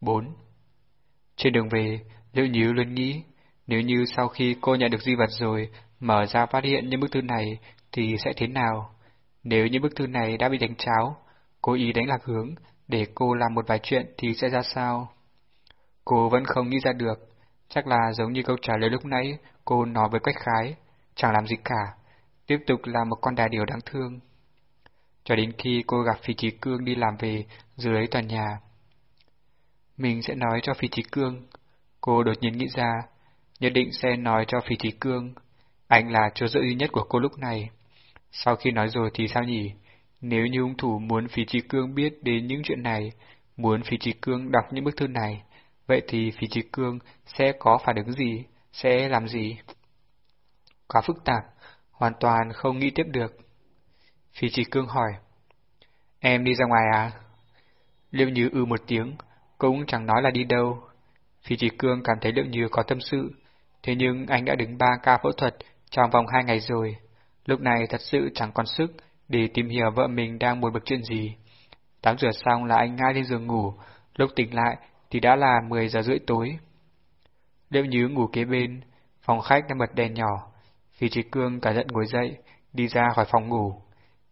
4. Trên đường về, Liễu Nhíu luôn nghĩ, nếu như sau khi cô nhận được di vật rồi, mở ra phát hiện những bức thư này, thì sẽ thế nào? Nếu những bức thư này đã bị đánh cháo, cố ý đánh lạc hướng, để cô làm một vài chuyện thì sẽ ra sao? Cô vẫn không nghĩ ra được, chắc là giống như câu trả lời lúc nãy cô nói với Quách Khái, chẳng làm gì cả, tiếp tục là một con đà điều đáng thương. Cho đến khi cô gặp Phi Trí Cương đi làm về dưới tòa nhà. Mình sẽ nói cho Phi Trí Cương. Cô đột nhiên nghĩ ra, nhất định sẽ nói cho Phi Trí Cương. Anh là chỗ dựa duy nhất của cô lúc này. Sau khi nói rồi thì sao nhỉ? Nếu như hung thủ muốn Phi Trí Cương biết đến những chuyện này, muốn Phi Trí Cương đọc những bức thư này, vậy thì Phi Trí Cương sẽ có phản ứng gì, sẽ làm gì? Quá phức tạp, hoàn toàn không nghĩ tiếp được. Phi Trí Cương hỏi. Em đi ra ngoài à? liêu Như ư một tiếng, cũng chẳng nói là đi đâu. Phi chỉ Cương cảm thấy Liệu Như có tâm sự, thế nhưng anh đã đứng ba ca phẫu thuật trong vòng hai ngày rồi. Lúc này thật sự chẳng còn sức để tìm hiểu vợ mình đang buồn bực chuyện gì. Tắm rửa xong là anh ngã lên giường ngủ, lúc tỉnh lại thì đã là 10 giờ rưỡi tối. Liệu Như ngủ kế bên, phòng khách đang bật đèn nhỏ. Phi Trí Cương cả giận ngồi dậy, đi ra khỏi phòng ngủ.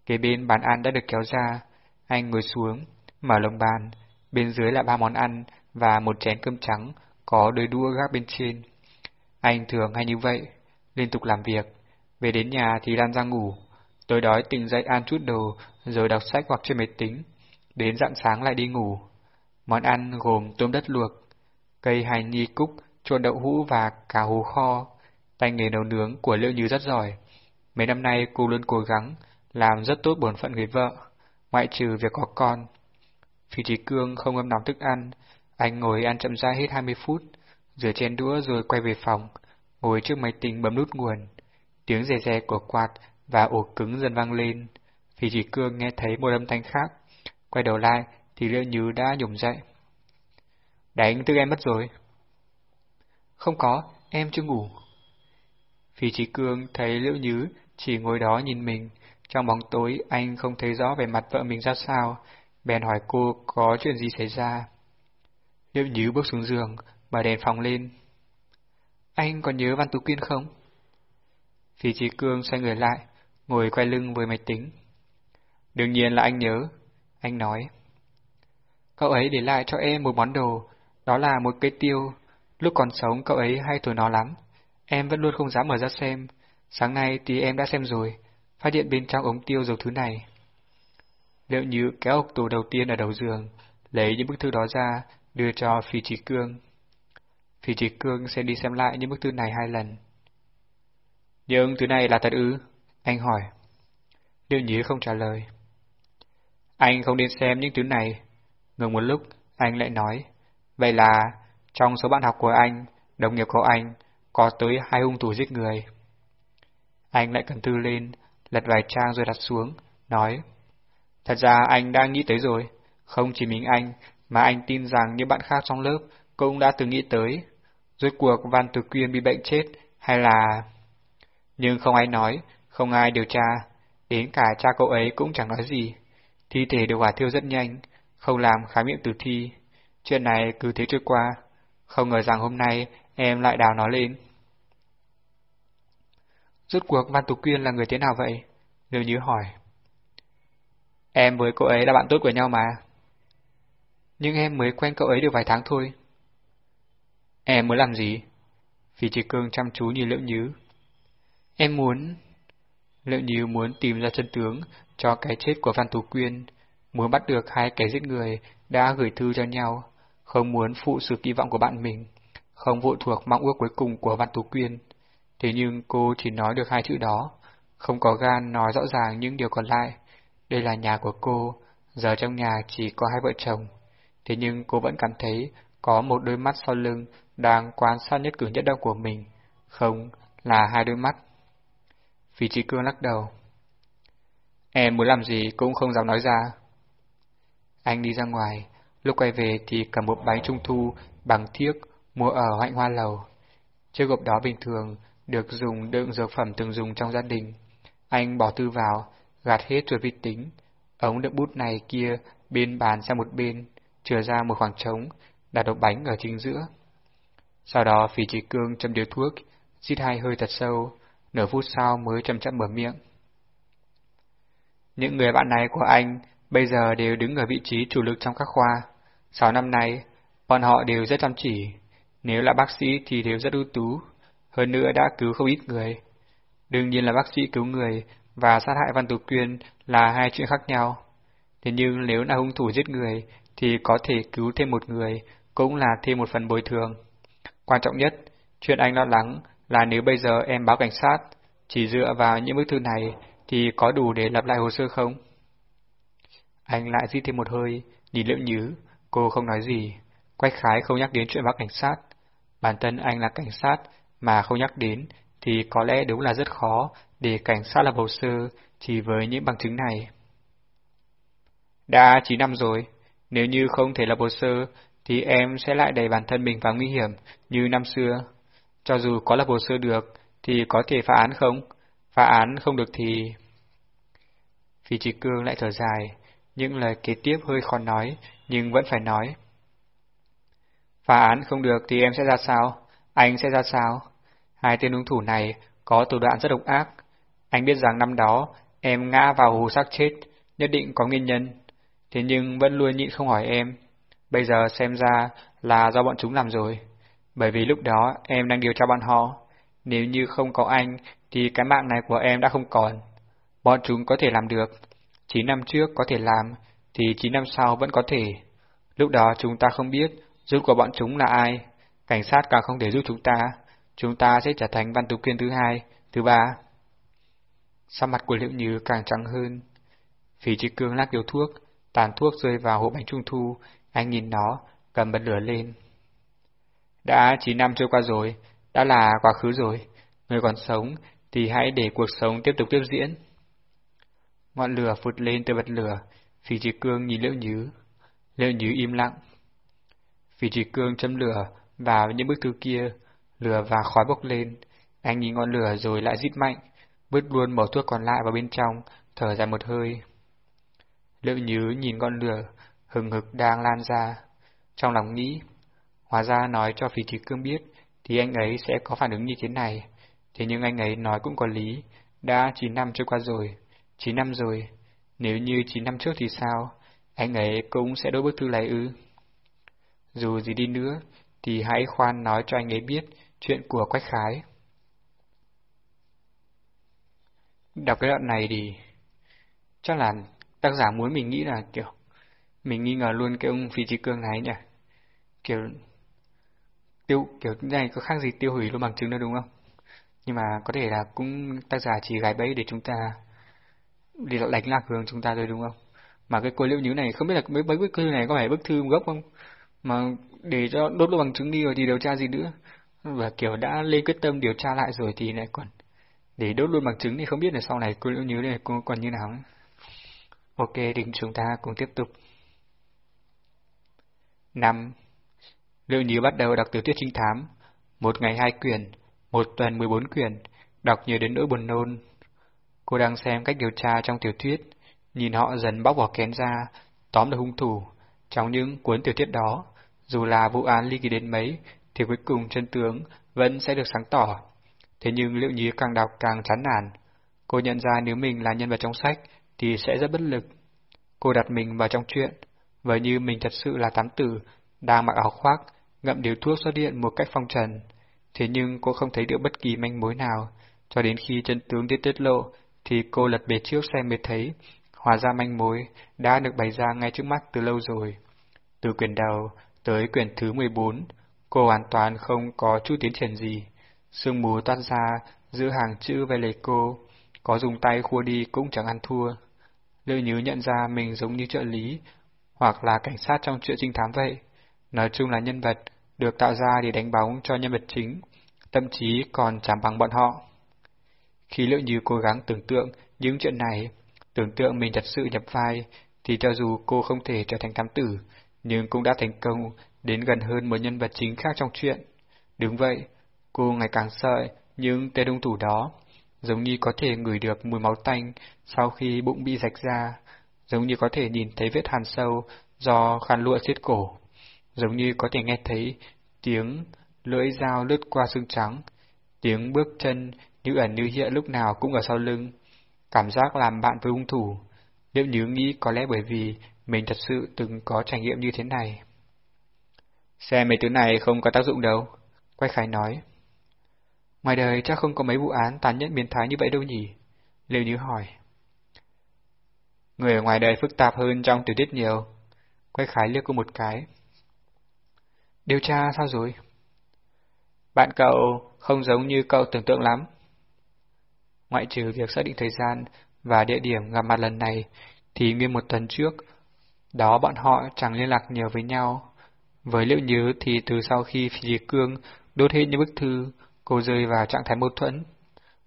Kế bên bàn ăn đã được kéo ra, anh ngồi xuống, mở lồng bàn, bên dưới là ba món ăn và một chén cơm trắng có đôi đũa gác bên trên. Anh thường hay như vậy, liên tục làm việc, về đến nhà thì lan ra ngủ, tối đói tỉnh dậy ăn chút đồ rồi đọc sách hoặc chơi máy tính, đến rạng sáng lại đi ngủ. Món ăn gồm tôm đất luộc, cây hành nhi cúc, trộn đậu hũ và cá hú kho. Tay nghề nấu nướng của Liễu Như rất giỏi. Mấy năm nay cô luôn cố gắng làm rất tốt bổn phận người vợ, ngoại trừ việc có con. Phi Trí Cương không ngâm nóng thức ăn, anh ngồi ăn chậm rãi hết 20 phút, rửa chén đũa rồi quay về phòng, ngồi trước máy tính bấm nút nguồn. Tiếng rè rè của quạt và ổ cứng dần vang lên. Phi Trí Cương nghe thấy một âm thanh khác, quay đầu lại thì Liễu Như đã nhổm dậy. Đánh thức em mất rồi. Không có, em chưa ngủ. Phi Trí Cương thấy Liễu Như chỉ ngồi đó nhìn mình, trong bóng tối anh không thấy rõ về mặt vợ mình ra sao, bèn hỏi cô có chuyện gì xảy ra. Liễu nhíu bước xuống giường, mở đèn phòng lên. Anh còn nhớ Văn Tú Quyên không? Phi Trí Cương xoay người lại, ngồi quay lưng với máy tính. Đương nhiên là anh nhớ, anh nói. Cậu ấy để lại cho em một món đồ, đó là một cây tiêu. Lúc còn sống cậu ấy hay thổi nó lắm, em vẫn luôn không dám mở ra xem. Sáng nay thì em đã xem rồi, phát hiện bên trong ống tiêu dầu thứ này. Liệu như kéo ốc tủ đầu tiên ở đầu giường, lấy những bức thư đó ra, đưa cho Phi Trí Cương. Phi Trí Cương sẽ đi xem lại những bức thư này hai lần. Nhưng thứ này là thật ư? Anh hỏi. Liệu như không trả lời. Anh không nên xem những thứ này. Ngừng một lúc, anh lại nói. Vậy là, trong số bạn học của anh, đồng nghiệp của anh, có tới hai hung thủ giết người. Anh lại cầm thư lên, lật vài trang rồi đặt xuống, nói. Thật ra anh đang nghĩ tới rồi, không chỉ mình anh, mà anh tin rằng những bạn khác trong lớp cũng đã từng nghĩ tới. Rốt cuộc Văn Tử Quyên bị bệnh chết, hay là... Nhưng không ai nói, không ai điều tra, đến cả cha cậu ấy cũng chẳng nói gì. Thi thể được hỏa thiêu rất nhanh, không làm khám nghiệm tử thi. Chuyện này cứ thế trôi qua, không ngờ rằng hôm nay em lại đào nó lên. Rốt cuộc Văn Tú Quyên là người thế nào vậy? Nếu như hỏi. Em với cô ấy là bạn tốt của nhau mà. Nhưng em mới quen cậu ấy được vài tháng thôi. Em muốn làm gì? Phi Trí Cương chăm chú nhìn Liệu Nhứ. Em muốn... Liệu Nhứ muốn tìm ra chân tướng cho cái chết của Văn Tú Quyên, muốn bắt được hai kẻ giết người đã gửi thư cho nhau, không muốn phụ sự kỳ vọng của bạn mình, không phụ thuộc mong ước cuối cùng của Văn Tú Quyên. Thế nhưng cô chỉ nói được hai chữ đó, không có gan nói rõ ràng những điều còn lại. Đây là nhà của cô, giờ trong nhà chỉ có hai vợ chồng. Thế nhưng cô vẫn cảm thấy có một đôi mắt sau lưng đang quan sát nhất cử nhất động của mình. Không, là hai đôi mắt. Phí trí cương lắc đầu. Em muốn làm gì cũng không dám nói ra. Anh đi ra ngoài, lúc quay về thì cầm một bánh trung thu bằng thiếc mua ở hoạnh hoa lầu. Chiếc gộp đó bình thường được dùng đựng dược phẩm thường dùng trong gia đình. Anh bỏ tư vào, gạt hết rồi vi tính. Ống đựng bút này kia bên bàn sang một bên, chừa ra một khoảng trống, đặt hộp bánh ở chính giữa. Sau đó Phỉ Trí Cương châm điếu thuốc, xít hai hơi thật sâu, nửa phút sau mới chậm chậm mở miệng. Những người bạn này của anh bây giờ đều đứng ở vị trí chủ lực trong các khoa. Sáu năm nay, bọn họ đều rất chăm chỉ. Nếu là bác sĩ thì đều rất ưu tú, hơn nữa đã cứu không ít người. Đương nhiên là bác sĩ cứu người và sát hại Văn Tú Quyên là hai chuyện khác nhau. Thế nhưng nếu là hung thủ giết người thì có thể cứu thêm một người, cũng là thêm một phần bồi thường. Quan trọng nhất, chuyện anh lo lắng là nếu bây giờ em báo cảnh sát, chỉ dựa vào những bức thư này thì có đủ để lập lại hồ sơ không? Anh lại di thêm một hơi, nhìn liệu nhứ, cô không nói gì. Quách khái không nhắc đến chuyện báo cảnh sát. Bản thân anh là cảnh sát mà không nhắc đến thì có lẽ đúng là rất khó để cảnh sát lập hồ sơ chỉ với những bằng chứng này. Đã 9 năm rồi, nếu như không thể lập hồ sơ thì em sẽ lại đẩy bản thân mình vào nguy hiểm như năm xưa. Cho dù có lập hồ sơ được thì có thể phá án không? Phá án không được thì... Phi Trí Cương lại thở dài, những lời kế tiếp hơi khó nói, nhưng vẫn phải nói. Phá án không được thì em sẽ ra sao? Anh sẽ ra sao? Hai tên hung thủ này có thủ đoạn rất độc ác. Anh biết rằng năm đó em ngã vào hồ xác chết, nhất định có nguyên nhân. Thế nhưng vẫn luôn nhịn không hỏi em. Bây giờ xem ra là do bọn chúng làm rồi. Bởi vì lúc đó em đang điều tra bọn họ. Nếu như không có anh thì cái mạng này của em đã không còn. Bọn chúng có thể làm được. 9 năm trước có thể làm, thì 9 năm sau vẫn có thể. Lúc đó chúng ta không biết rốt của bọn chúng là ai. Cảnh sát càng không thể giúp chúng ta. Chúng ta sẽ trở thành văn tú kiên thứ hai, thứ ba. Sắc mặt của Liệu Như càng trắng hơn. Phí Trí Cương lắc điếu thuốc, tàn thuốc rơi vào hộp bánh trung thu, anh nhìn nó, cầm bật lửa lên. Đã 9 năm trôi qua rồi, đã là quá khứ rồi. Người còn sống thì hãy để cuộc sống tiếp tục tiếp diễn. Ngọn lửa phụt lên từ bật lửa, Phí Trí Cương nhìn Liễu Nhứ. Liễu Nhứ im lặng. Phí Trí Cương châm lửa vào những bức thư kia, lửa và khói bốc lên. Anh nhìn ngọn lửa rồi lại rít mạnh, vứt luôn bỏ thuốc còn lại vào bên trong, thở dài một hơi. Liệu Nhứ nhìn ngọn lửa, hừng hực đang lan ra. Trong lòng nghĩ, hóa ra nói cho phí Trí Cương biết, thì anh ấy sẽ có phản ứng như thế này. Thế nhưng anh ấy nói cũng có lý, đã 9 năm trôi qua rồi, 9 năm rồi, nếu như 9 năm trước thì sao, anh ấy cũng sẽ đối bức thư này ư. Dù gì đi nữa, thì hãy khoan nói cho anh ấy biết chuyện của Quách Khái. Đọc cái đoạn này thì chắc là tác giả muốn mình nghĩ là, kiểu, mình nghi ngờ luôn cái ông phi trí cương này nhỉ. Kiểu, tiêu, kiểu này có khác gì tiêu hủy luôn bằng chứng đâu đúng không? Nhưng mà có thể là cũng tác giả chỉ gài bẫy để chúng ta đi đánh lạc hướng chúng ta thôi đúng không? Mà cái cô liễu nhứ này không biết là mấy mấy bức thư này có phải bức thư gốc không? Mà để cho đốt luôn bằng chứng đi rồi thì điều tra gì nữa? Và kiểu đã lên quyết tâm điều tra lại rồi thì lại còn để đốt luôn bằng chứng thì không biết là sau này cô liễu nhớ này cô còn như nào nữa. Ok, thì chúng ta cùng tiếp tục. 5. Liệu nhớ bắt đầu đọc tiểu thuyết trinh thám, một ngày hai quyển, một tuần 14 quyển, đọc nhiều đến nỗi buồn nôn. Cô đang xem cách điều tra trong tiểu thuyết, nhìn họ dần bóc bỏ kén ra, tóm được hung thủ. Trong những cuốn tiểu thuyết đó, dù là vụ án ly kỳ đến mấy, thì cuối cùng chân tướng vẫn sẽ được sáng tỏ. Thế nhưng liệu nhí càng đọc càng chán nản. Cô nhận ra nếu mình là nhân vật trong sách, thì sẽ rất bất lực. Cô đặt mình vào trong chuyện, và như mình thật sự là tám tử, đang mặc áo khoác, ngậm điếu thuốc xuất điện một cách phong trần. Thế nhưng cô không thấy được bất kỳ manh mối nào, cho đến khi chân tướng tiết tiết lộ, thì cô lật bề trước xem mới thấy, hòa ra manh mối đã được bày ra ngay trước mắt từ lâu rồi. Từ quyển đầu tới quyển thứ 14, cô hoàn toàn không có chút tiến triển gì. Sương mù toát ra giữa hàng chữ về lời cô, có dùng tay khua đi cũng chẳng ăn thua. Lữ Nhứ nhận ra mình giống như trợ lý, hoặc là cảnh sát trong chuyện trinh thám vậy. Nói chung là nhân vật được tạo ra để đánh bóng cho nhân vật chính, thậm chí còn chẳng bằng bọn họ. Khi Lữ Như cố gắng tưởng tượng những chuyện này, tưởng tượng mình thật sự nhập vai, thì cho dù cô không thể trở thành thám tử, nhưng cũng đã thành công đến gần hơn một nhân vật chính khác trong chuyện. Đúng vậy, cô ngày càng sợ những tên hung thủ đó, giống như có thể ngửi được mùi máu tanh sau khi bụng bị rạch ra, giống như có thể nhìn thấy vết hàn sâu do khăn lụa xiết cổ. giống như có thể nghe thấy tiếng lưỡi dao lướt qua xương trắng, tiếng bước chân như ẩn như hiện lúc nào cũng ở sau lưng, cảm giác làm bạn với hung thủ. nếu nhớ nghĩ có lẽ bởi vì mình thật sự từng có trải nghiệm như thế này. xe mấy thứ này không có tác dụng đâu, Quay Khải nói. Ngoài đời chắc không có mấy vụ án tàn nhẫn biến thái như vậy đâu nhỉ? Liêu Nhứ hỏi. Người ở ngoài đời phức tạp hơn trong tiểu tiết nhiều. Quay khái liếc cô một cái. Điều tra sao rồi? Bạn cậu không giống như cậu tưởng tượng lắm. Ngoại trừ việc xác định thời gian và địa điểm gặp mặt lần này, thì nguyên một tuần trước, đó bọn họ chẳng liên lạc nhiều với nhau. Với liệu nhớ thì từ sau khi Phi Cương đốt hết những bức thư, cô rơi vào trạng thái mâu thuẫn.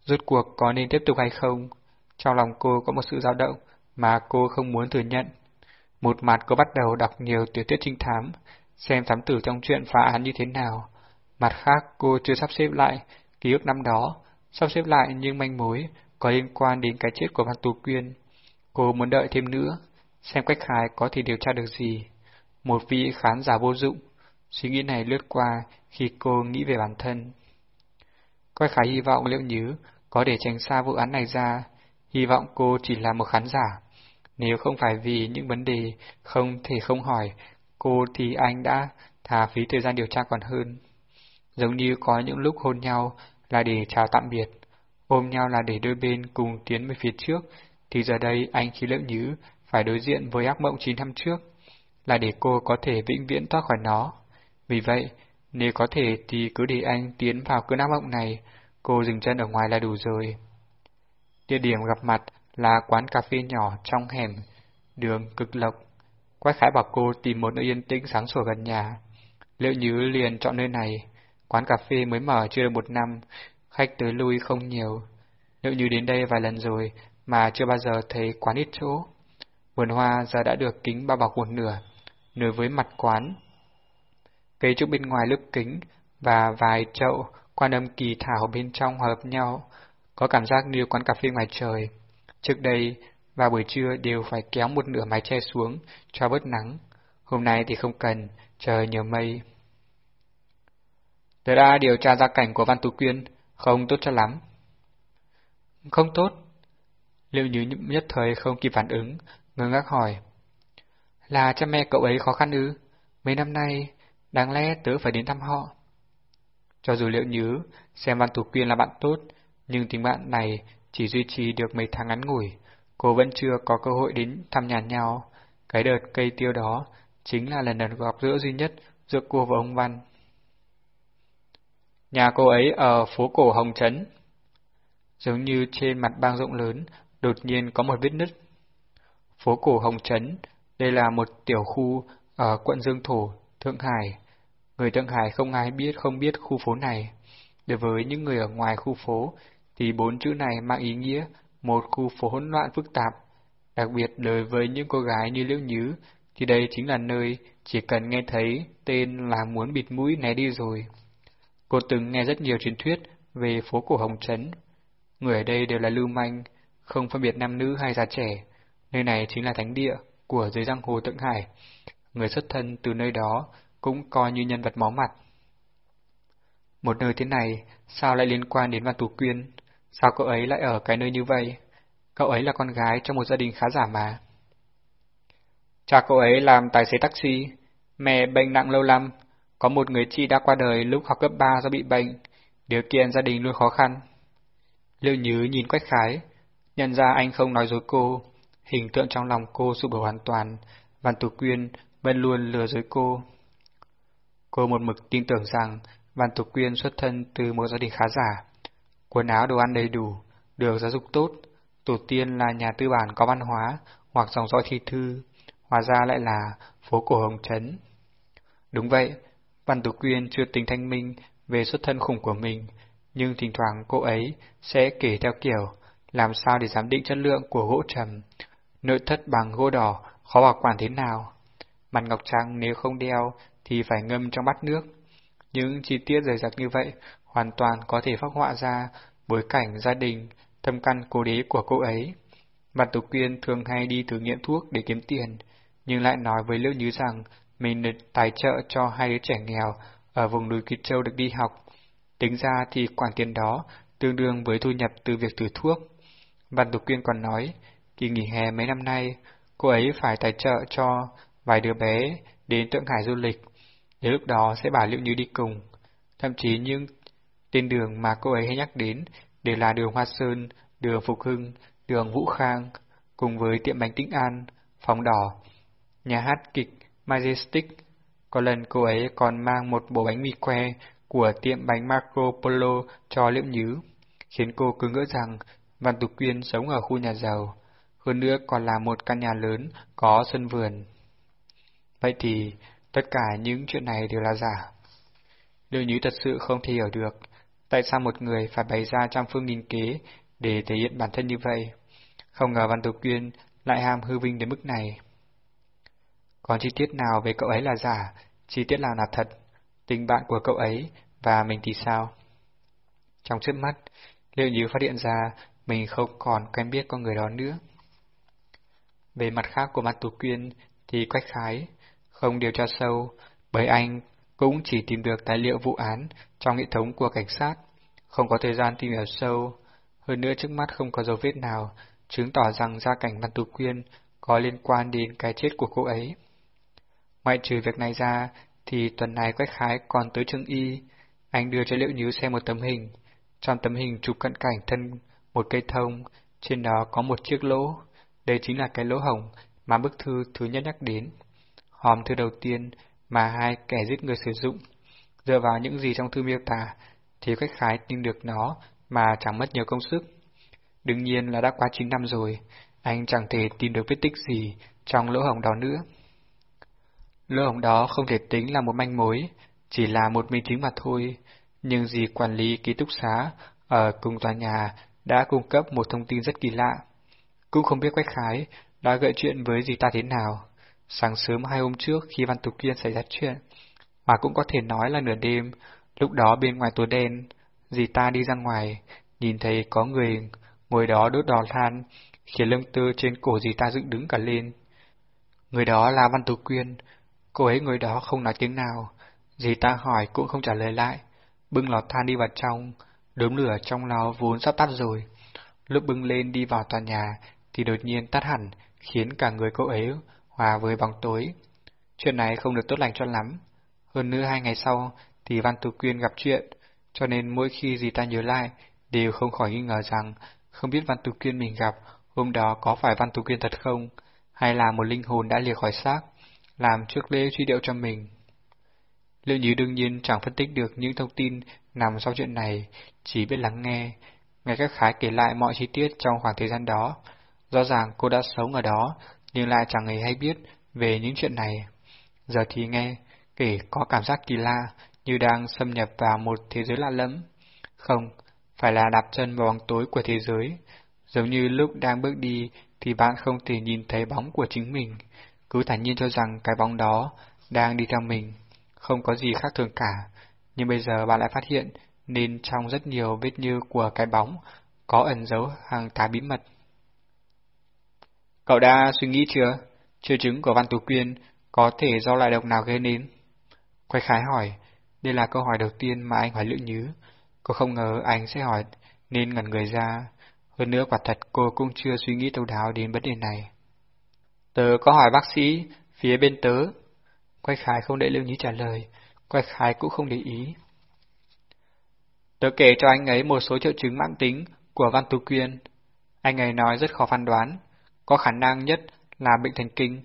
Rốt cuộc có nên tiếp tục hay không? Trong lòng cô có một sự dao động mà cô không muốn thừa nhận. Một mặt cô bắt đầu đọc nhiều tiểu thuyết trinh thám, xem thám tử trong chuyện phá án như thế nào. Mặt khác cô chưa sắp xếp lại ký ức năm đó, sắp xếp lại những manh mối có liên quan đến cái chết của Văn Tú Quyên. Cô muốn đợi thêm nữa, xem cách khai có thể điều tra được gì. Một vị khán giả vô dụng, suy nghĩ này lướt qua khi cô nghĩ về bản thân. Quách Khải hy vọng liệu nhứ có để tránh xa vụ án này ra, hy vọng cô chỉ là một khán giả. Nếu không phải vì những vấn đề không thể không hỏi, cô thì anh đã thà phí thời gian điều tra còn hơn. Giống như có những lúc hôn nhau là để chào tạm biệt, ôm nhau là để đôi bên cùng tiến về phía trước, thì giờ đây anh khi liệu nhứ phải đối diện với ác mộng 9 năm trước, là để cô có thể vĩnh viễn thoát khỏi nó. Vì vậy, nếu có thể thì cứ để anh tiến vào cơn ác mộng này, cô dừng chân ở ngoài là đủ rồi. Địa điểm gặp mặt là quán cà phê nhỏ trong hẻm, đường cực lộc. Quách khái bảo cô tìm một nơi yên tĩnh sáng sủa gần nhà. Liệu Nhứ liền chọn nơi này, quán cà phê mới mở chưa được một năm, khách tới lui không nhiều. Liệu Như đến đây vài lần rồi mà chưa bao giờ thấy quán ít chỗ. Vườn hoa giờ đã được kính bao bọc một nửa, nửa với mặt quán. Cây trúc bên ngoài lớp kính và vài chậu quan âm kỳ thảo bên trong hợp nhau, có cảm giác như quán cà phê ngoài trời. Trước đây, vào buổi trưa đều phải kéo một nửa mái che xuống cho bớt nắng. Hôm nay thì không cần, trời nhiều mây. Tớ đã điều tra gia cảnh của Văn Tú Quyên, không tốt cho lắm. Không tốt. Liệu như nhất thời không kịp phản ứng, ngơ ngác hỏi. Là cha mẹ cậu ấy khó khăn ư? Mấy năm nay, đáng lẽ tớ phải đến thăm họ. Cho dù liệu nhớ, xem Văn Tú Quyên là bạn tốt, nhưng tình bạn này chỉ duy trì được mấy tháng ngắn ngủi, cô vẫn chưa có cơ hội đến thăm nhà nhau. Cái đợt cây tiêu đó chính là lần lần gặp gỡ duy nhất giữa cô và ông Văn. Nhà cô ấy ở phố cổ Hồng Trấn. Giống như trên mặt bang rộng lớn, đột nhiên có một vết nứt. Phố cổ Hồng Trấn, đây là một tiểu khu ở quận Dương Thổ, Thượng Hải. Người Thượng Hải không ai biết không biết khu phố này. Đối với những người ở ngoài khu phố, thì bốn chữ này mang ý nghĩa một khu phố hỗn loạn phức tạp. Đặc biệt đối với những cô gái như Liễu Nhứ, thì đây chính là nơi chỉ cần nghe thấy tên là muốn bịt mũi né đi rồi. Cô từng nghe rất nhiều truyền thuyết về phố cổ Hồng Trấn. Người ở đây đều là lưu manh, không phân biệt nam nữ hay già trẻ. Nơi này chính là thánh địa của giới giang hồ Thượng Hải. Người xuất thân từ nơi đó cũng coi như nhân vật máu mặt. Một nơi thế này, sao lại liên quan đến Văn Tú Quyên? Sao cậu ấy lại ở cái nơi như vậy? Cậu ấy là con gái trong một gia đình khá giả mà. Cha cậu ấy làm tài xế taxi, mẹ bệnh nặng lâu lắm, có một người chị đã qua đời lúc học cấp 3 do bị bệnh, điều kiện gia đình luôn khó khăn. Liệu Nhứ nhìn Quách Khái, nhận ra anh không nói dối cô, hình tượng trong lòng cô sụp đổ hoàn toàn, Văn Tú Quyên vẫn luôn lừa dối cô. Cô một mực tin tưởng rằng Văn Tú Quyên xuất thân từ một gia đình khá giả, quần áo đồ ăn đầy đủ, được giáo dục tốt, tổ tiên là nhà tư bản có văn hóa hoặc dòng dõi thi thư, hóa ra lại là phố cổ Hồng Trấn. Đúng vậy, Văn Tú Quyên chưa tính thanh minh về xuất thân khủng của mình, nhưng thỉnh thoảng cô ấy sẽ kể theo kiểu làm sao để giám định chất lượng của gỗ trầm, nội thất bằng gỗ đỏ khó bảo quản thế nào. Mặt ngọc trắng nếu không đeo thì phải ngâm trong bát nước. Những chi tiết rời rạc như vậy hoàn toàn có thể phát họa ra bối cảnh gia đình, thâm căn cố đế của cô ấy. Văn Tú Quyên thường hay đi thử nghiệm thuốc để kiếm tiền, nhưng lại nói với Liễu Như rằng mình được tài trợ cho hai đứa trẻ nghèo ở vùng núi kỳ Châu được đi học. Tính ra thì khoản tiền đó tương đương với thu nhập từ việc thử thuốc. Văn Tục Quyên còn nói, kỳ nghỉ hè mấy năm nay, cô ấy phải tài trợ cho vài đứa bé đến Tượng Hải du lịch, đến lúc đó sẽ bảo Liệu Như đi cùng. Thậm chí những tên đường mà cô ấy hay nhắc đến đều là đường Hoa Sơn, đường Phục Hưng, đường Vũ Khang, cùng với tiệm bánh Tĩnh An, phòng đỏ, nhà hát kịch Majestic. Có lần cô ấy còn mang một bộ bánh mì que của tiệm bánh Marco Polo cho Liễu Nhứ, khiến cô cứ ngỡ rằng Văn Tục Quyên sống ở khu nhà giàu, hơn nữa còn là một căn nhà lớn có sân vườn. Vậy thì, tất cả những chuyện này đều là giả. Liễu như thật sự không thể hiểu được, tại sao một người phải bày ra trăm phương nghìn kế để thể hiện bản thân như vậy. Không ngờ Văn Tục Quyên lại ham hư vinh đến mức này. Còn chi tiết nào về cậu ấy là giả, chi tiết nào là thật, tình bạn của cậu ấy và mình thì sao? Trong trước mắt, liệu như phát hiện ra mình không còn quen biết con người đó nữa. Về mặt khác của mặt tú quyên thì quách khái, không điều tra sâu, bởi anh cũng chỉ tìm được tài liệu vụ án trong hệ thống của cảnh sát, không có thời gian tìm hiểu sâu. Hơn nữa trước mắt không có dấu vết nào chứng tỏ rằng gia cảnh Văn Tú Quyên có liên quan đến cái chết của cô ấy. Ngoại trừ việc này ra, thì tuần này Quách Khái còn tới Trương Y. Anh đưa cho Liệu Nhứ xem một tấm hình. Trong tấm hình chụp cận cảnh thân một cây thông, trên đó có một chiếc lỗ. Đây chính là cái lỗ hồng mà bức thư thứ nhất nhắc đến. Hòm thư đầu tiên mà hai kẻ giết người sử dụng. Dựa vào những gì trong thư miêu tả, thì cách Khái tin được nó mà chẳng mất nhiều công sức. Đương nhiên là đã quá 9 năm rồi, anh chẳng thể tìm được vết tích gì trong lỗ hổng đó nữa. Lỗ hổng đó không thể tính là một manh mối, chỉ là một minh chứng mà thôi, nhưng dì quản lý ký túc xá ở cùng tòa nhà đã cung cấp một thông tin rất kỳ lạ. Cũng không biết Quách Khái đã gợi chuyện với dì ta thế nào. Sáng sớm hai hôm trước khi Văn Tục Kiên xảy ra chuyện, mà cũng có thể nói là nửa đêm, lúc đó bên ngoài tối đen, dì ta đi ra ngoài, nhìn thấy có người ngồi đó đốt đò than, khiến lông tơ trên cổ dì ta dựng đứng cả lên. Người đó là Văn Tú Quyên, Cô ấy ngồi đó không nói tiếng nào, dì ta hỏi cũng không trả lời lại, bưng lò than đi vào trong, đốm lửa trong lò vốn sắp tắt rồi. Lúc bưng lên đi vào tòa nhà thì đột nhiên tắt hẳn, khiến cả người cô ấy hòa với bóng tối. Chuyện này không được tốt lành cho lắm. Hơn nữa hai ngày sau thì Văn Tú Quyên gặp chuyện, cho nên mỗi khi gì ta nhớ lại đều không khỏi nghi ngờ rằng không biết Văn Tú Quyên mình gặp hôm đó có phải Văn Tú Quyên thật không, hay là một linh hồn đã lìa khỏi xác làm trước lễ truy điệu cho mình. Liệu Nhứ đương nhiên chẳng phân tích được những thông tin nằm sau chuyện này, chỉ biết lắng nghe, nghe các khái kể lại mọi chi tiết trong khoảng thời gian đó. Rõ ràng cô đã sống ở đó, nhưng lại chẳng hề hay biết về những chuyện này. Giờ thì nghe, kể có cảm giác kỳ lạ, như đang xâm nhập vào một thế giới lạ lẫm. Không, phải là đạp chân vào bóng tối của thế giới. Giống như lúc đang bước đi thì bạn không thể nhìn thấy bóng của chính mình cứ thản nhiên cho rằng cái bóng đó đang đi theo mình, không có gì khác thường cả. Nhưng bây giờ bạn lại phát hiện nên trong rất nhiều vết như của cái bóng có ẩn dấu hàng tá bí mật. Cậu đã suy nghĩ chưa? Triệu chứng của Văn Tú Quyên có thể do loại độc nào gây nên? Quay khái hỏi, đây là câu hỏi đầu tiên mà anh hỏi Lữ Nhứ. Cô không ngờ anh sẽ hỏi nên ngẩn người ra. Hơn nữa quả thật cô cũng chưa suy nghĩ thấu đáo đến vấn đề này. Tớ có hỏi bác sĩ, phía bên tớ. quay khái không để Lưu Nhứ trả lời, quay khái cũng không để ý. Tớ kể cho anh ấy một số triệu chứng mãn tính của Văn Tú Quyên. Anh ấy nói rất khó phán đoán, có khả năng nhất là bệnh thần kinh,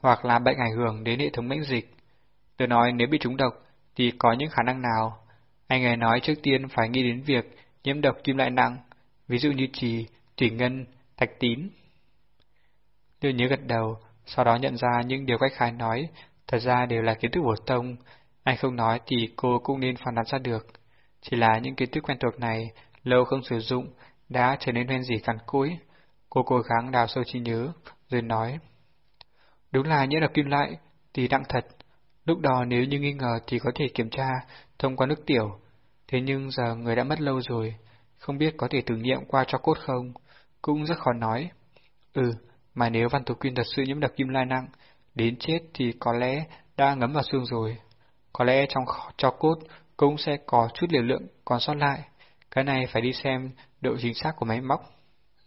hoặc là bệnh ảnh hưởng đến hệ thống miễn dịch. tôi nói nếu bị trúng độc thì có những khả năng nào. Anh ấy nói trước tiên phải nghĩ đến việc nhiễm độc kim loại nặng, ví dụ như trì, thủy ngân, thạch tín. tôi nhớ gật đầu, sau đó nhận ra những điều khách Khái nói thật ra đều là kiến thức bổ tông. Anh không nói thì cô cũng nên phản đoán ra được. Chỉ là những kiến thức quen thuộc này, lâu không sử dụng, đã trở nên hoen gì cằn cỗi. Cô cố gắng đào sâu trí nhớ, rồi nói. Đúng là những độc kim lại, thì đặng thật. Lúc đó nếu như nghi ngờ thì có thể kiểm tra thông qua nước tiểu. Thế nhưng giờ người đã mất lâu rồi, không biết có thể thử nghiệm qua cho cốt không, cũng rất khó nói. Ừ, mà nếu Văn Tú Quyên thật sự nhiễm độc kim lai nặng, đến chết thì có lẽ đã ngấm vào xương rồi. Có lẽ trong cho cốt cũng sẽ có chút liều lượng còn sót lại. Cái này phải đi xem độ chính xác của máy móc.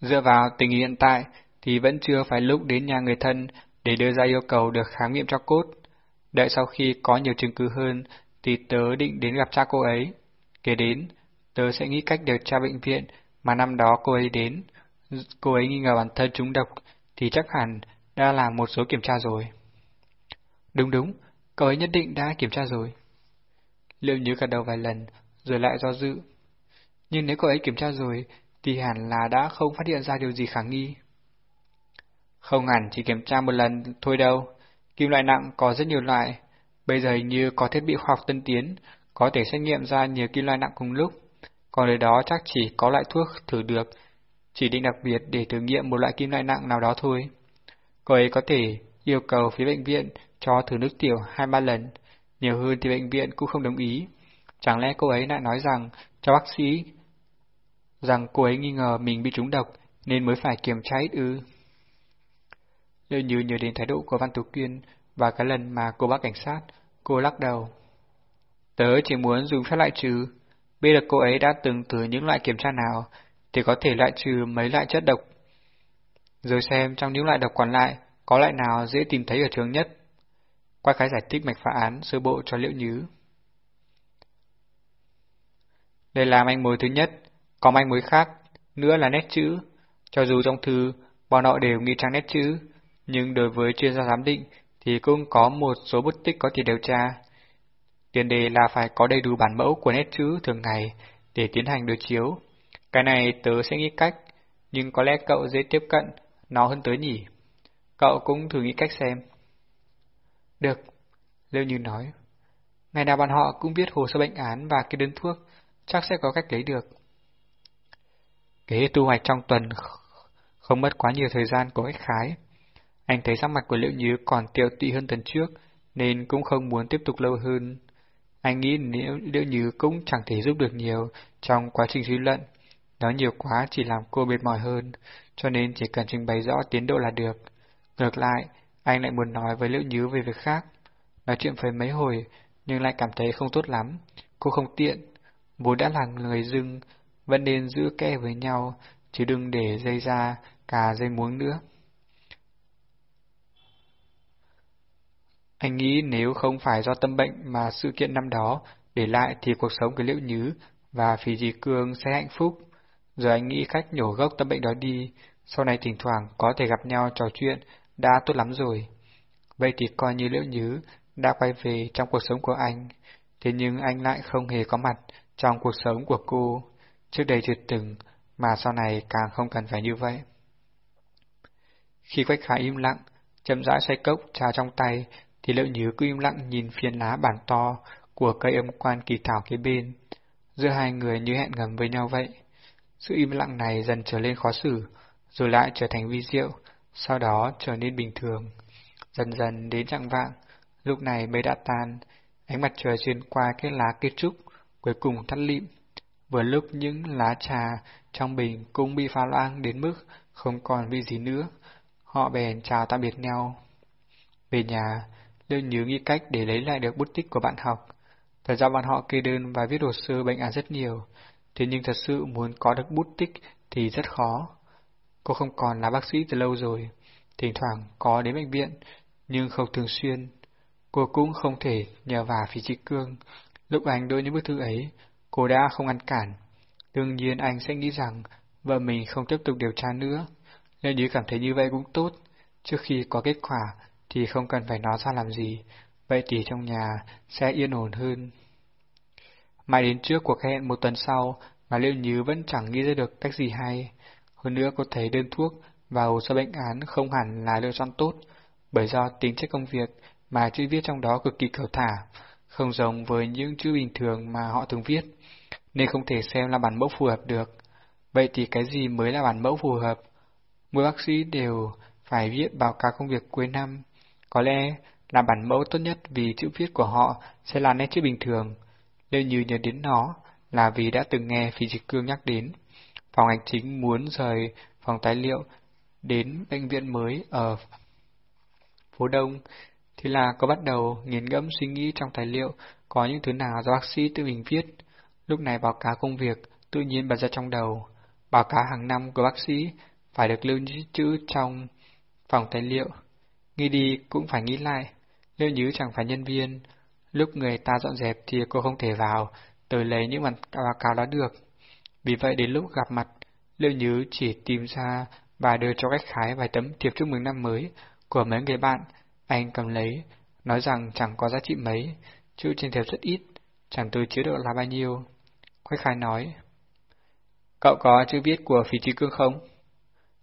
Dựa vào tình hiện tại thì vẫn chưa phải lúc đến nhà người thân để đưa ra yêu cầu được khám nghiệm cho cốt. Đợi sau khi có nhiều chứng cứ hơn thì tớ định đến gặp cha cô ấy. kể đến, tớ sẽ nghĩ cách điều tra bệnh viện mà năm đó cô ấy đến. Cô ấy nghi ngờ bản thân trúng độc thì chắc hẳn đã làm một số kiểm tra rồi. Đúng đúng, cậu ấy nhất định đã kiểm tra rồi. Liệu nhớ cả đầu vài lần, rồi lại do dự. Nhưng nếu cậu ấy kiểm tra rồi, thì hẳn là đã không phát hiện ra điều gì khả nghi. Không hẳn chỉ kiểm tra một lần thôi đâu. Kim loại nặng có rất nhiều loại. Bây giờ hình như có thiết bị khoa học tân tiến, có thể xét nghiệm ra nhiều kim loại nặng cùng lúc. Còn ở đó chắc chỉ có loại thuốc thử được, chỉ định đặc biệt để thử nghiệm một loại kim loại nặng nào đó thôi. Cô ấy có thể yêu cầu phía bệnh viện cho thử nước tiểu hai ba lần, nhiều hơn thì bệnh viện cũng không đồng ý. Chẳng lẽ cô ấy lại nói rằng cho bác sĩ rằng cô ấy nghi ngờ mình bị trúng độc nên mới phải kiểm tra ít ư. Liệu như nhớ đến thái độ của Văn Tú Kiên và cái lần mà cô bác cảnh sát, cô lắc đầu. Tớ chỉ muốn dùng phép loại trừ, biết được cô ấy đã từng thử những loại kiểm tra nào thì có thể loại trừ mấy loại chất độc. Rồi xem trong những loại độc còn lại có loại nào dễ tìm thấy ở trường nhất. Quay khái giải thích mạch phá án sơ bộ cho Liễu Nhứ. Đây là manh mối thứ nhất, có manh mối khác, nữa là nét chữ. Cho dù trong thư, bọn họ đều nghi trang nét chữ, nhưng đối với chuyên gia giám định thì cũng có một số bút tích có thể điều tra. Tiền đề là phải có đầy đủ bản mẫu của nét chữ thường ngày để tiến hành đối chiếu. Cái này tớ sẽ nghĩ cách, nhưng có lẽ cậu dễ tiếp cận nó hơn tớ nhỉ. Cậu cũng thử nghĩ cách xem. Được, Lưu Như nói. Ngày nào bọn họ cũng biết hồ sơ bệnh án và cái đơn thuốc, chắc sẽ có cách lấy được. Kế thu hoạch trong tuần không mất quá nhiều thời gian của ích khái. Anh thấy sắc mặt của Liệu Như còn tiêu tụy hơn tuần trước, nên cũng không muốn tiếp tục lâu hơn. Anh nghĩ nếu Liệu Như cũng chẳng thể giúp được nhiều trong quá trình suy luận. Nói nhiều quá chỉ làm cô mệt mỏi hơn, cho nên chỉ cần trình bày rõ tiến độ là được. Ngược lại, anh lại muốn nói với Liễu Nhứ về việc khác. Nói chuyện với mấy hồi, nhưng lại cảm thấy không tốt lắm. Cô không tiện, bố đã là người dưng, vẫn nên giữ kẽ với nhau, chứ đừng để dây ra cả dây muống nữa. Anh nghĩ nếu không phải do tâm bệnh mà sự kiện năm đó để lại thì cuộc sống của Liễu Nhứ và Phí Dì Cương sẽ hạnh phúc. Giờ anh nghĩ cách nhổ gốc tâm bệnh đó đi, sau này thỉnh thoảng có thể gặp nhau trò chuyện, đã tốt lắm rồi. Vậy thì coi như Liễu Nhứ đã quay về trong cuộc sống của anh, thế nhưng anh lại không hề có mặt trong cuộc sống của cô. Trước đây chưa từng, mà sau này càng không cần phải như vậy. Khi Quách Khả im lặng, chậm rãi xoay cốc trà trong tay, thì Lợi Nhứ cứ im lặng nhìn phiền lá bản to của cây âm quan kỳ thảo kế bên. Giữa hai người như hẹn ngầm với nhau vậy. Sự im lặng này dần trở lên khó xử, rồi lại trở thành vi diệu, sau đó trở nên bình thường. Dần dần đến trạng vạng, lúc này mây đã tan, ánh mặt trời xuyên qua cái lá kết trúc, cuối cùng thắt lịm. Vừa lúc những lá trà trong bình cũng bị pha loãng đến mức không còn vị gì nữa, họ bèn chào tạm biệt nhau. Về nhà, Lưu nhớ nghĩ cách để lấy lại được bút tích của bạn học. Thật ra bọn họ kê đơn và viết hồ sơ bệnh án rất nhiều, thế nhưng thật sự muốn có được bút tích thì rất khó. Cô không còn là bác sĩ từ lâu rồi, thỉnh thoảng có đến bệnh viện, nhưng không thường xuyên. Cô cũng không thể nhờ vào phí trị cương. Lúc anh đưa những bức thư ấy, cô đã không ngăn cản. Đương nhiên anh sẽ nghĩ rằng vợ mình không tiếp tục điều tra nữa. Nếu như cảm thấy như vậy cũng tốt, trước khi có kết quả thì không cần phải nói ra làm gì, vậy thì trong nhà sẽ yên ổn hơn. Mãi đến trước cuộc hẹn một tuần sau mà Liễu Như vẫn chẳng nghĩ ra được cách gì hay. Hơn nữa cô thấy đơn thuốc và hồ sơ bệnh án không hẳn là lựa chọn tốt, bởi do tính chất công việc mà chữ viết trong đó cực kỳ cầu thả, không giống với những chữ bình thường mà họ thường viết, nên không thể xem là bản mẫu phù hợp được. Vậy thì cái gì mới là bản mẫu phù hợp? Mỗi bác sĩ đều phải viết báo cáo công việc cuối năm. Có lẽ là bản mẫu tốt nhất vì chữ viết của họ sẽ là nét chữ bình thường. Nếu như nhớ đến nó là vì đã từng nghe Phi Dịch Cương nhắc đến. Phòng hành chính muốn rời phòng tài liệu đến bệnh viện mới ở phố Đông, Thế là cô bắt đầu nghiền ngẫm suy nghĩ trong tài liệu có những thứ nào do bác sĩ tự mình viết. Lúc này báo cáo công việc tự nhiên bật ra trong đầu. Báo cáo hàng năm của bác sĩ phải được lưu trữ trong phòng tài liệu. Nghĩ đi cũng phải nghĩ lại, nếu như chẳng phải nhân viên, lúc người ta dọn dẹp thì cô không thể vào, tới lấy những bản báo cáo đó được. Vì vậy đến lúc gặp mặt, Liệu Nhứ chỉ tìm ra và đưa cho cách khái vài tấm thiệp chúc mừng năm mới của mấy người bạn, anh cầm lấy, nói rằng chẳng có giá trị mấy, chữ trên thiệp rất ít, chẳng tôi chứa được là bao nhiêu. Quách khai nói, Cậu có chữ viết của phí trí cương không?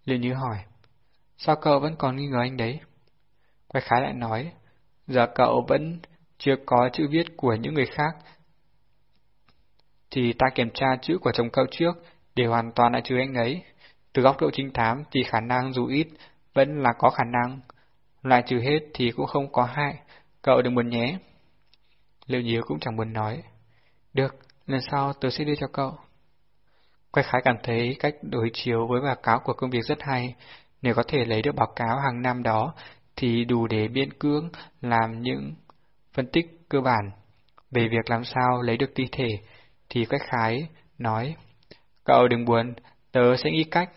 Liên Như hỏi, sao cậu vẫn còn nghi ngờ anh đấy? Quách khái lại nói, giờ cậu vẫn chưa có chữ viết của những người khác, thì ta kiểm tra chữ của chồng cậu trước để hoàn toàn lại trừ anh ấy. Từ góc độ trinh thám thì khả năng dù ít vẫn là có khả năng. Loại trừ hết thì cũng không có hại, cậu đừng buồn nhé. Liệu nhíu cũng chẳng buồn nói. Được, lần sau tôi sẽ đưa cho cậu. quách khái cảm thấy cách đối chiếu với báo cáo của công việc rất hay. Nếu có thể lấy được báo cáo hàng năm đó thì đủ để biên cưỡng làm những phân tích cơ bản. Về việc làm sao lấy được thi thể thì Quách Khái nói Cậu đừng buồn, tớ sẽ nghĩ cách.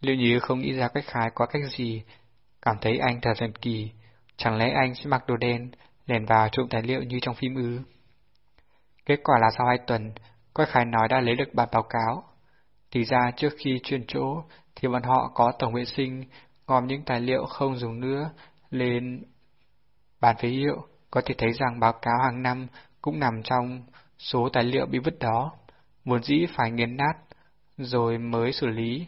Liệu như không nghĩ ra Quách Khái có cách gì, cảm thấy anh thật thần kỳ, chẳng lẽ anh sẽ mặc đồ đen, lèn vào trộm tài liệu như trong phim ư? Kết quả là sau hai tuần, Quách Khái nói đã lấy được bản báo cáo. Thì ra trước khi chuyển chỗ, thì bọn họ có tổng vệ sinh, gom những tài liệu không dùng nữa lên bản phế hiệu, có thể thấy rằng báo cáo hàng năm cũng nằm trong số tài liệu bị vứt đó. Muốn dĩ phải nghiền nát, rồi mới xử lý.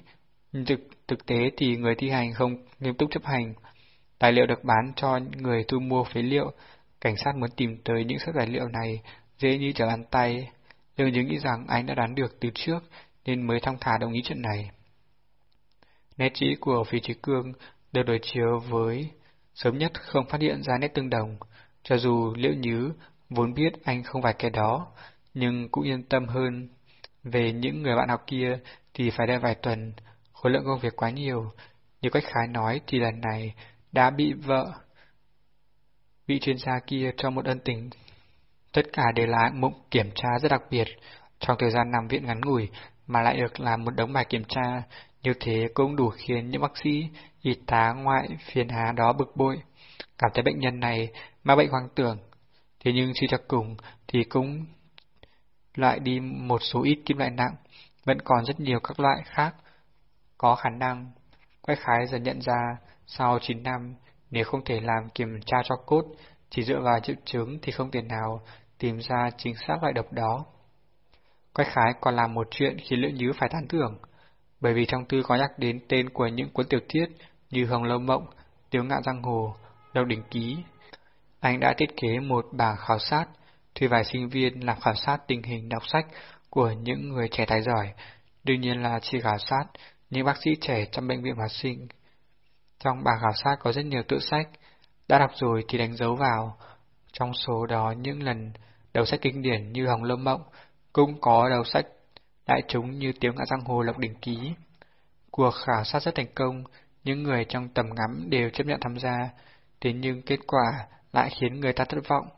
Thực, thực tế thì người thi hành không nghiêm túc chấp hành. Tài liệu được bán cho người thu mua phế liệu, cảnh sát muốn tìm tới những sách tài liệu này dễ như trở bàn tay. Lương Như nghĩ rằng anh đã đoán được từ trước nên mới thong thả đồng ý chuyện này. Nét chỉ của phi trí cương được đối chiếu với sớm nhất không phát hiện ra nét tương đồng, cho dù Liễu Nhứ vốn biết anh không phải kẻ đó, nhưng cũng yên tâm hơn. Về những người bạn học kia thì phải đợi vài tuần, khối lượng công việc quá nhiều. Như cách khái nói thì lần này đã bị vợ, vị chuyên gia kia cho một ân tình. Tất cả đều là mộng kiểm tra rất đặc biệt, trong thời gian nằm viện ngắn ngủi mà lại được làm một đống bài kiểm tra, như thế cũng đủ khiến những bác sĩ, y tá ngoại phiền hà đó bực bội, cảm thấy bệnh nhân này mà bệnh hoang tưởng. Thế nhưng suy cho cùng thì cũng loại đi một số ít kim loại nặng, vẫn còn rất nhiều các loại khác có khả năng. Quách khái dần nhận ra, sau 9 năm, nếu không thể làm kiểm tra cho cốt, chỉ dựa vào triệu chứng thì không thể nào tìm ra chính xác loại độc đó. Quách khái còn làm một chuyện khiến Lữ Nhứ phải tán thưởng, bởi vì trong thư có nhắc đến tên của những cuốn tiểu thuyết như Hồng Lâu Mộng, Tiếu Ngạn Giang Hồ, Độc Đỉnh Ký. Anh đã thiết kế một bảng khảo sát thuê vài sinh viên làm khảo sát tình hình đọc sách của những người trẻ tài giỏi, đương nhiên là chỉ khảo sát những bác sĩ trẻ trong bệnh viện hoạt sinh. Trong bảng khảo sát có rất nhiều tự sách, đã đọc rồi thì đánh dấu vào. Trong số đó những lần đầu sách kinh điển như Hồng Lâm Mộng, cũng có đầu sách đại chúng như Tiếng Ngã Giang Hồ Lộc Đỉnh Ký. Cuộc khảo sát rất thành công, những người trong tầm ngắm đều chấp nhận tham gia, thế nhưng kết quả lại khiến người ta thất vọng.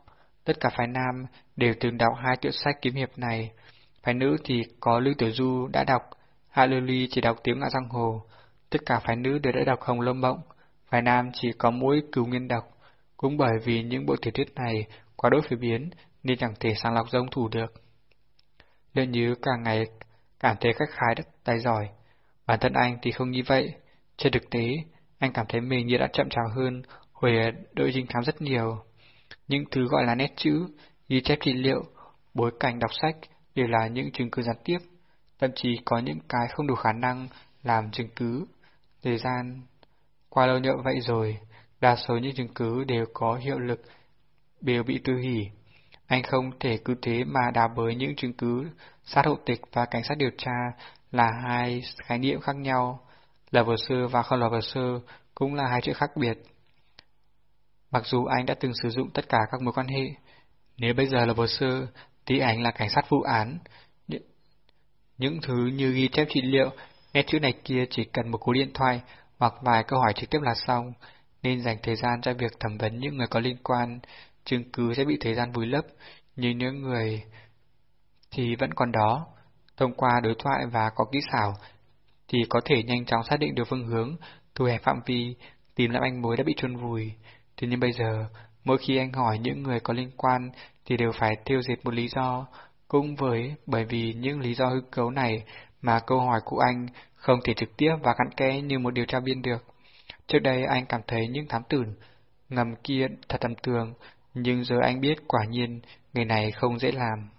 Tất cả phái nam đều từng đọc hai tiểu sách kiếm hiệp này. Phái nữ thì có Lưu Tiểu Du đã đọc, Hạ Lưu Ly chỉ đọc tiếng ngã giang hồ. Tất cả phái nữ đều đã đọc Hồng Lâm Mộng. Phái nam chỉ có mỗi cửu nguyên đọc. Cũng bởi vì những bộ tiểu thuyết này quá đối phổ biến nên chẳng thể sàng lọc dông thủ được. Liệu như càng ngày cảm thấy cách khái đất tài giỏi. Bản thân anh thì không như vậy. Trên thực tế, anh cảm thấy mình như đã chậm chạp hơn hồi đội trinh thám rất nhiều. Những thứ gọi là nét chữ, ghi chép trị liệu, bối cảnh đọc sách đều là những chứng cứ gián tiếp, thậm chí có những cái không đủ khả năng làm chứng cứ. Thời gian qua lâu nhậu vậy rồi, đa số những chứng cứ đều có hiệu lực, đều bị tư hỉ. Anh không thể cứ thế mà đào bới những chứng cứ sát hộ tịch và cảnh sát điều tra là hai khái niệm khác nhau. Là hồ sơ và không là hồ sơ cũng là hai chữ khác biệt. Mặc dù anh đã từng sử dụng tất cả các mối quan hệ, nếu bây giờ là hồ sơ, thì anh là cảnh sát vụ án. Những thứ như ghi chép trị liệu, nét chữ này kia chỉ cần một cú điện thoại hoặc vài câu hỏi trực tiếp là xong. nên dành thời gian cho việc thẩm vấn những người có liên quan, chứng cứ sẽ bị thời gian vùi lấp, nhưng những người thì vẫn còn đó. Thông qua đối thoại và có kỹ xảo, thì có thể nhanh chóng xác định được phương hướng, thu hẹp phạm vi, tìm lại anh mối đã bị chôn vùi. Thế nhưng bây giờ, mỗi khi anh hỏi những người có liên quan thì đều phải tiêu diệt một lý do, cũng với bởi vì những lý do hư cấu này mà câu hỏi của anh không thể trực tiếp và cặn kẽ như một điều tra viên được. Trước đây anh cảm thấy những thám tử ngầm kia thật tầm tường, nhưng giờ anh biết quả nhiên người này không dễ làm.